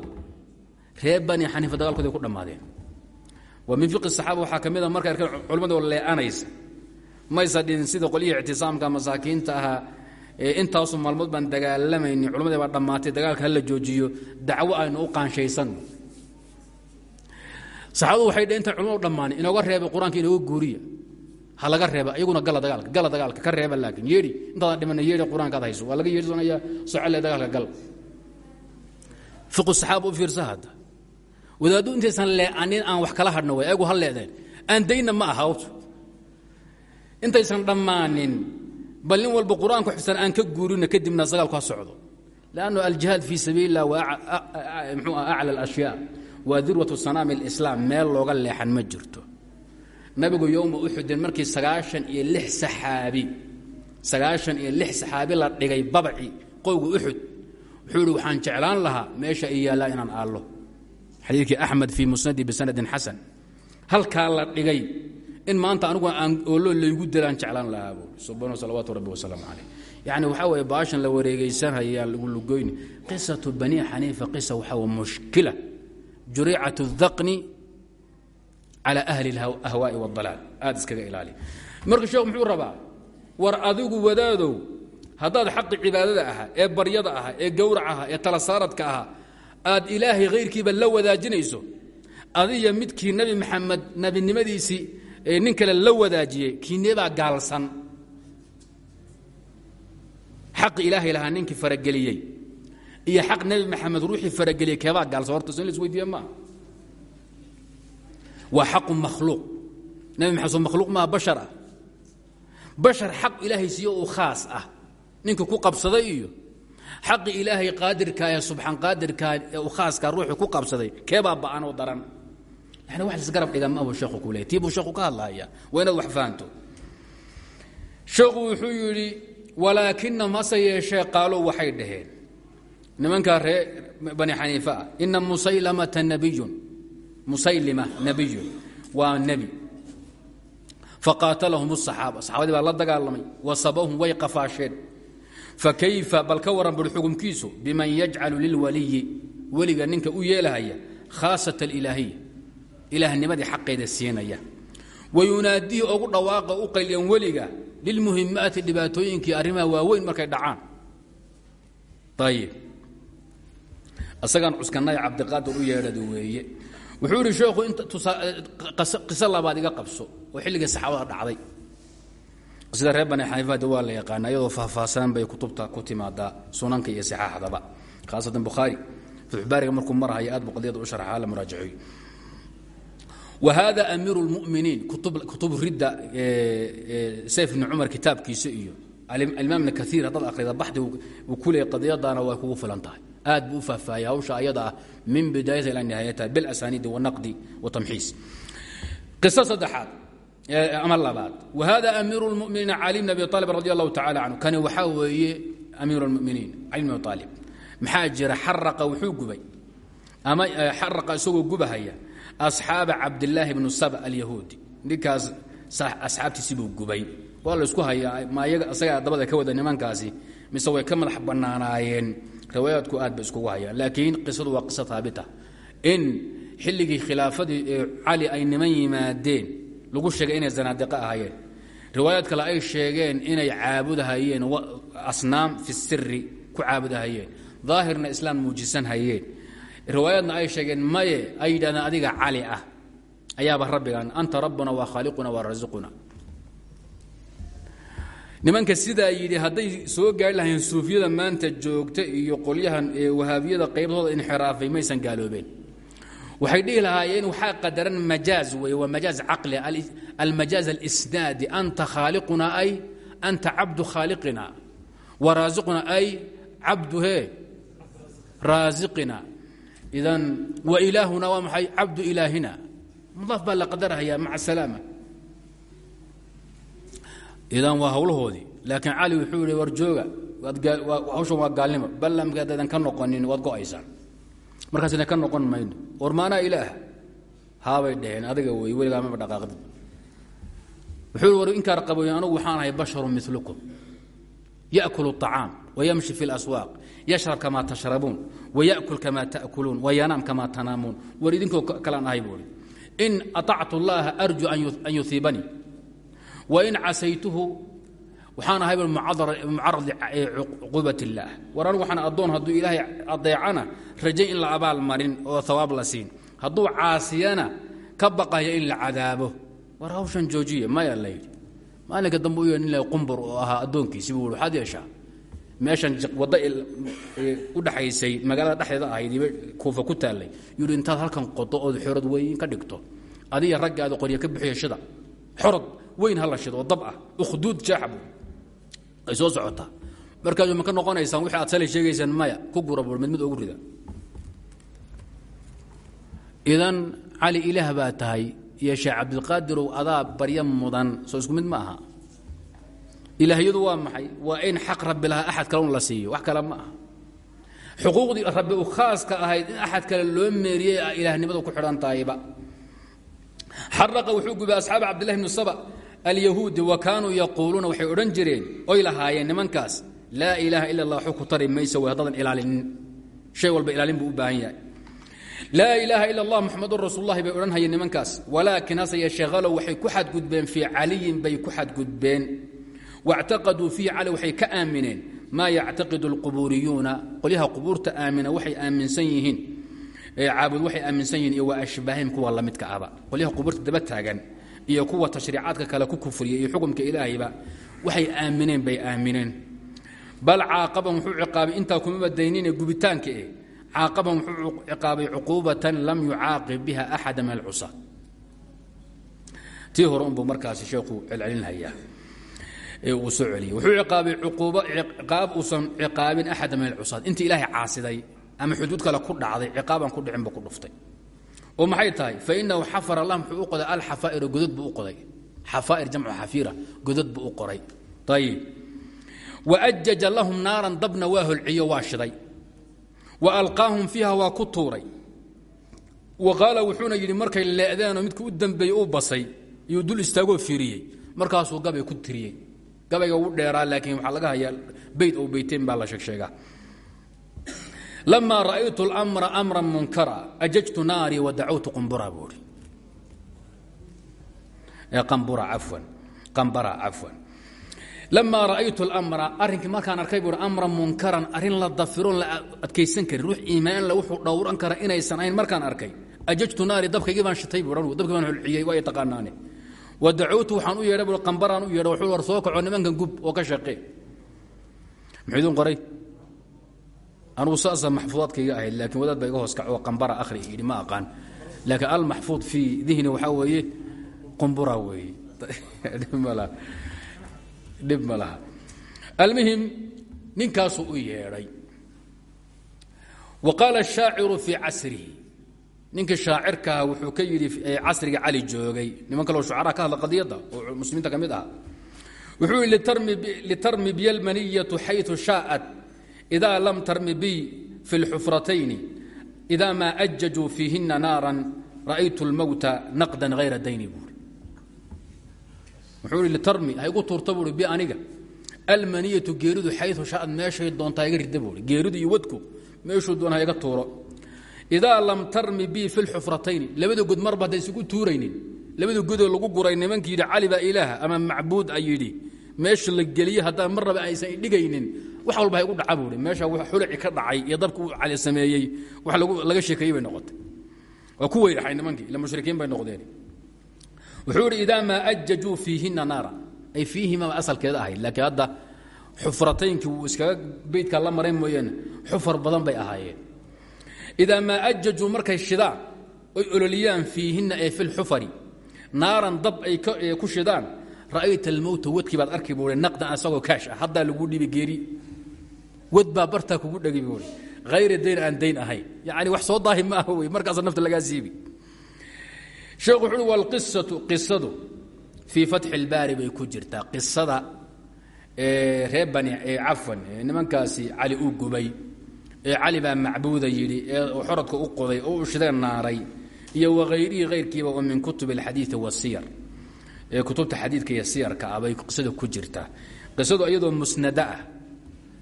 A: reer bani xaniifa ku dhammaadeen. Wa min fiqi saxaaba waxaa ka mid a markay arkeen lee'anaysa. Maysa dhin sida qolyihii ictisaamka masaakiinta ahaa intaasu maalmood baan dagaalamayni culammadii baa dhammaatay dagaalka hala joojiyo dacwo aynu u qaanshaysan saxaabadu waxay dheen intaan culamadu dhammaani inooga reebay qur'aanka inooga guuriya ha laga reeba iyaguna gala dagaalka gala dagaalka ka reeba laakiin yeedhi intaadan dhimana yeedhi qur'aankaad hayso waa laga yeedhsanayaa socole dagaalka gal fiqu saxaaba u fiirsa hadda. Wadaaddu intaysan lee'anin aan wax kala hadhno way eegu ha leedeen. Aan daynna ma aha intaysan dhammaanin bal nin walba qur'aanku xifsan aan ka guurino kadibna dagaalku ha socdo. Lannu aljihaad fii sabiili illah waa mxuu ah acla alashyaa. Waa dirwatu sanaami alislaam meel looga leexan ma jirto. Nabigu yowma uxudin markii sagaashan iyo lix saxaabi sagaashan iyo lix saxaabi la dhigay babci qowga uxud wuxuu ihi waxaan jeclaan lahaa meesha ay yaallaa in maanta aniguna aan oolo laygu dilaan jeclaan lahaa buui salawaatu rabbi wasalaamu caleyh yacni waxaa weeye baashan la wareegaysanhaya lagu lugoyni qisatu bani xaniifa qisa waxaa wa mushkila. Juriicat daqni cala ahli اlahwaa'i wاdalaal aad iskaga ilaali. Marka sheekhu muxuu rabaa war adigu wadaadow haddaad xaqi cibaadada ahaa ee baryada ahaa ee gowrac ahaa ee talasaaradka ahaa aad ilaahay hayrkiiba la wadaajinayso adiya midkii nebi maxamed nebinimadiisii nin kale la wadaajiyey kiinebaa gaalsan. Xaqi ilaahay lahaa ninkii farageliyey. Iyo xaq nebi maxamed ruuxii farageliyey keebaa gaalsan? Horta so in las weydiiye maa waa xaqu makhluuq. Nebi maxamed soo makhluuq maaha bashar ah. Bashar xaq ilaahay siiyo uu khaas ah. Ninkii ku qabsaday iyo xaqi ilaahay qaadirkaa ee subxaan qaadirkaa ee uu khaaskaa ruuxii ku qabsaday keebaa ba'an oo daran yani wax lisgarab dhiga maahu sheekhu ku leey tii buu sheekhu ka hadlaya waa inaad wax fahanto. Sheekhu wuxuu yidhi walaakinahum hase yeeshee qaalow waxay dhaheen. Nimankaa ree bani xaniife ah ina musaylamata nabiyun. Musaylima nabiyun. Waa nebi. Faqaatalahum asaxaaba saxaabadii baa la dagaalamay. Wasabahum way qafaasheen. Fakayfa bal ka waran bur xukumkiisu biman yajcalu lilwaliyi. Weliga ninka u yeelahaya khaasata alilaahiya ilaahnimadii xaqeeda siinaya. Wayunaadihi ogu dhawaaqa u qayliyan weliga lilmuhimaati dhibaatooyinkii arrimaha waaweyn markay dhacaan. Ayib isagaan cuskanay cabdiqaadir u yeedhada weeye. Wuxuu idhi sheekhu qiso labaad iga qabso oo xilligii saxaabada dhacday. Sida reer bani xaniifada waa la yaqaana iyadoo faahfaahsan bay kutubta ku timaadaa sunanka iyo saxaaxdaba khaasatan bukhaari fatxubaariga markuu marhaya aad qadiyada u sharxaa la muraajaciyo wa hada amiiru lmuminiin kutub ridda sayf ibni cumar kitaabkiisa iyo alimaam ibni kaiir haddaad akhrida baxdi uu ku leeyay qadiyadana way kugu filan tahay aad buu u faahfaahiyay hawsha ayada ah min bidaayata ilaa nihaayataha bilasaniidi wanaqdi watamxiis qiso saddexaad ama labaad wa hada amiiru lmuminiina cali bn abi aalib radi allahu tacala canhu kani waxaa weeye amiiru lmuminiin cali bn abi aalib maxaa jira xaraqa wuxuu gubay ama xaraqa isagoo gubahaya asxaaba cabdilaahi bnu saba alyahuudi. Ninkaas asxaabtiisi buu gubay. Waa la isku hayaa ma isagaa dabada ka wada nimankaasi mise way ka madax bannaanaayeen. Riwaayaadku aad bay iskugu hayaan. Laakiin qisadu waa qiso haabita in xilligii khilaafadii ee ay niman yimaadeen lagu sheegay inay zanaadiqa ahaayeen. Riwaayaad kale ay sheegeen inay caabudahayeen asnaam fi siri ku caabudahayeen daahirna islaam muujisan hayeen riwaayaadna ay sheegeen maye ay yidhahdeen adiga cali ah. Ayaaba rabbigan anta rabbuna waa khaaliquna waa raasiquna nimanka sidaa yidhi hadday soo gaari lahayn suufiyada maanta joogta iyo qolyahan wahaabiyada qaybtooda inxiraafay maysan gaaloobeen. Waxay dhihi lahaayeen waxaa qadaran majaaz wey waa majaaz caqli almajaaz alisnaadi. Anta khaaliquna ay anta cabdu khaaliqina. Wa raasiquna ay cabdu he raasiqina idan wa ilaahuna waa maxay cabdu ilaahina mudaaf baa la qadarhayaa maca salaama idan waa hawlahoodii laakiin cali wuxuu yihi war jooga hawshan waa gaalnimo ballamka haddaydan ka noqonin waad go-aysaan markaasina ka noqon mayno war maanaa ilaah haabay dhaheen adiga wey weligaa maba dhaqaaqdi wuxuu war inkaar qaboy anugu waxaan ahay basharu milukum yakulu الطacaam wayamshi fi اlaswaaq yashrab kamaa tashrabuun wayakul kamaa takuluun wayanaam kamaa tanaamuun war idinkoo kalaan ahay buui in aactu اllaha arju an yuiibanii wain casaytuhu waxaan ahay mucarad cuquubat e- اllaah war anigu waxaan addoon hadduu ilaahay adeecana rajayn in la abaal marin oo hawaab la siin. Hadduu caasiyana ka baqaya in la cadaabo. War hawshan joojiya maya la maalinka dambe u ye la qumbur oo ahaa addoonkiisi buu i waxaad meeshan wadda u dhaxaysay magaalada dhexdeeda ahayd kuufa ku taallay. Yidhi intaad halkan qodo ood xorod weyn ka dhigto. Adiga raggaada qorya ka bixiya shida xorod weyn hala oo dab ah. Ukhduud jaaxbu ay soo socotaa markaasu ma ka noqonaysaan wixii aad salay sheegaysaan maya ku gura mid mid ugu rida. Idan cali ilaah baa tahay iyo sheekh cabdilqaadirow adaa barya mudan soo isku mid ma aha ilaahyadu waa maxay? Waa in xaq rabbi lahaa axad kale un la siiyo. Wax kale ma aha. Xuquuqdii rabbi u khaaska ahayd in axad kale loo meeriyey a ilaahnimadu ku xidhan tahayba xaraqa wuxuu gubay asxaaba cabdillahi bni saba alyahuudi wa kaanuu yaquuluuna waxay odhan jireen oy lahaayeen nimankaas laa ilaaha ila allah waxu ku tari mayso way haddaadan ilaalinin shay walba ilaalin buu u baahan yahay. Laa ilaaha ila allah muxamadun rasuululahi bay odhan hayeen nimankaas. Walaakin hase yeeshee halow waxay ku xadgudbeen fii caliyin bay ku xadgudbeen wاctaqaduu fiihi cali waxay ka aamineen maa yactaqidu اlqubuuriyuuna qolyaha qubuurta aamina waxay aaminsan yihiin caabud waxay aaminsan yihiin iyo wa ashbaahim kuwa la midka aba qolyaha qubuurta daba taagan iyo kuwa tashriicaadka kale ku kufriya iyo xukumka ilaahayba waxay aamineen bay aamineen bal caaqaban wuxuu ciqaabay intaa kumaba daynine gubitaanka eh caaqaban wuxuu ciqaabay cuquubatan lam yucaaqib biha axada min alcusaa tii hore uu soo celiyey wuxuu ciqaabay cuquubo ciqaab uusan ciqaabin axada min alcusaad intii ilaahay caasiday ama xuduud kale ku dhacday ciqaaban ku dhicin buu ku dhuftay. Oo maxay tahay? Fainahu xafara lah muxuu u qoday alxafaa'ira godod buu u qoday. Xafaa'ir jamcu xafiira godod buu u ayib waajaja lahum naaran dabna waa holciyo waa shiday. Wa alqaahum fiiha waa ku wa qaala wuxuuna yidhi markay leedeenoo midka u dambeeyey uu basay iyuu dul istaagoo fiiriyey. Markaasuu gabay ku tiriyey gabayga uu dheeraa laakiin waxaa laga hayaa beyt ou beyteen baa la sheegsheegaa. Lamaa ra'aytu اlmra amra munkara ajajtu naarii wadacawtu qumbura buuhi ambura cafwan. Qambara cafwan. Lamaa ra'aytu اlmra arrinkii markaan arkay buui amran munkaran arrin la dafiroon la adkaysan karin ruux iimaanla wuxuu dhowran kara inaysan ahayn markaan arkay. Ajajtu naari dabkaygii baan shitay buu dabkii baan holciyey waa taqaanaane wa dacawtu waxaan u yeedhay bui qambaraan u yeedhay wuxuu war soo kaco nimankan gub oo ka shaqee muxuu idin qoray anugu saasa maxfuudaadkayga ahayd laakiin wadaad baa iga hoos kaco qambara akhri yidhi ma aqaan laakiin almaxfuud fii dihni waxaa weeye qumbura weeye dhib ma laha almuhim ninkaasuu u yeedhay wa qaala ashaaciru fii casrihi ninkii shaacirkaha wuxuu ka yidhi casriga cali joogay niman kaleo shucaraa ka hadla qadiyadda oo muslimiinta ka mid ah wuxuu yidhi litarmi biya almaniyatu xayu shaaءat إda lam tarmi bi fi اlxufratayni إida maa أjajuu fiihina naara ra'aytu اlmowta naqdan hayra dayni buuri wuxuu i litarmi ha igu tuurta buui bi aniga almaniyatu geeridu xayu shaaad meeshay doontaa iga rida buui geeridu iyo wadku meeshuu doon ha iga tuuro idaa lam tarmi bi fi اlxufratayni labada god marba hadday isugu tuuraynin labada godoo lagu guray nimankii yidhi ilaaha ama macbuud a meesha la geliye haddaan mar raba aysan idhigaynin wax walba ha igu dhaca buui meesha xulaci ka dhacay iyo dabka cali sameeyey wax laga sheekeeyey bay noqotay waa ku weydhaxay nimankii ila mushrikiin bay noqdeen wuxuu idhi idaa maa ajajuu fiihina naara ay fiihima asalkeeda ahayd laakiin hadda xufrataynkii wuu iskaga beydkaa la maray mooyaane xufar badan bay ahaayeen idaa maa ajajuu markay shidaan oy ololiyaan fiihina ee fi lxufari naaran dab ay ku shidaan ra'ayta almowta wadkii baad arki buui naqdan asagoo kaash ah haddaa lagu dhibi geeri wad baa bartaa kugu dhegi buui hayra dayn aan dayn ahayn yani wax soo daahi ma ah wey markaasa nafta lagaa siibi sheekhu wuxu uhi walqisatu qisadu fii fatxi اlbaari bay ku jirtaa qisada reer bani cafan nimankaasi cali uu gubay ee cali baa macbuuda yidhi ee xoradka u qoday oo u shidee naaray iyo wakayrihii hayrkiiba oo min kutub اlxadiiثi wasiyar ee kutubta xadiidka iyo siyarka ah bay qisada ku jirtaa qisadu iyadoo musnada ah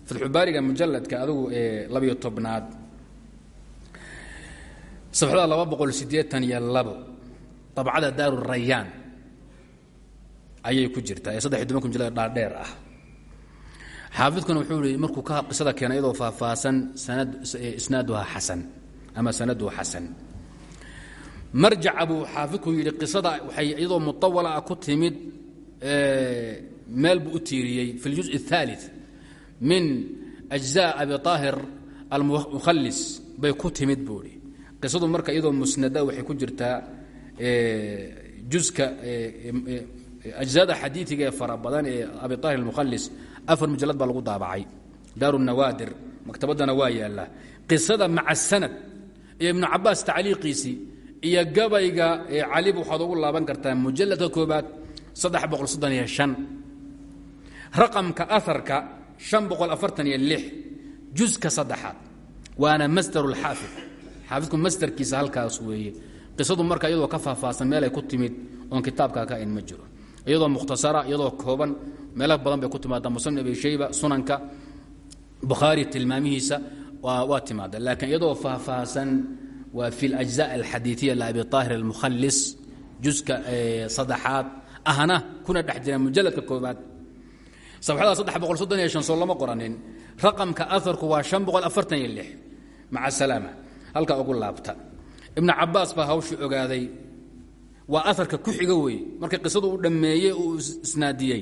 A: fatxubaariga mujaladka adugu ee labiyo tobnaad safxada laba boqol sideetan iyo labo dabcada daaru rayaan ayay ku jirtaa ee saddex iyo toban kun jilada dhaadheer ah xaafidkuna wuxuu ihi markuu ka qisada keenay iyadoo faahfaahsan sanad isnaaduha xasan ama sanaduha xasan marjaca buu xaafidku yidhi qisada waxay iyadoo muawala ah ku timid meel buu u tiiriyey fi اljuz الثالث min أجزاء abi طaahir almukhalis bay ku timid buu ihi qisadu marka iyadoo musnada waxay ku jirtaa juska ajزada xadiiiga ee fara badan ee abi طaahir almukhalis afar mujalad baa lagu daabacay. Daaru nawaadir maktabaddana waa yaallaa qisada maca sanad iyo ibnu cabaas iyo gabayga calib waxaad ugu laaban kartaa mujaladka koobaad raqamka lix juska saddexaad. Waana masdaru lxaafid xaafidku masdarkiisa halkaas weeye. Qisadu marka iyadoo ka faahfaahsan meelay ku timid oon kitaabkaa ka in ma iyadoo mukhtasara iyadoo kooban meelo badan bay ku timaada muslim abi shayba sunanka bukhaari tilmaamihiisa waa timaada laakiin iyadoo faahfaahsan waa fi اlأجزاء alxadiiثiya labi طaahir almukhalis juska saddexaad ahna kuna dhex jira mujaladka koobaad safxada saddex boqol soddon iyo shan soo lama qoranin raqamka aharku waa shan boqol afartan iyo lix maca salaama halkaa ugu laabta ibnu cabaas baa hawshii ogaaday waa aharka ku xiga weeye. Markii qisadu uu dhammeeyey uu isnaadiyey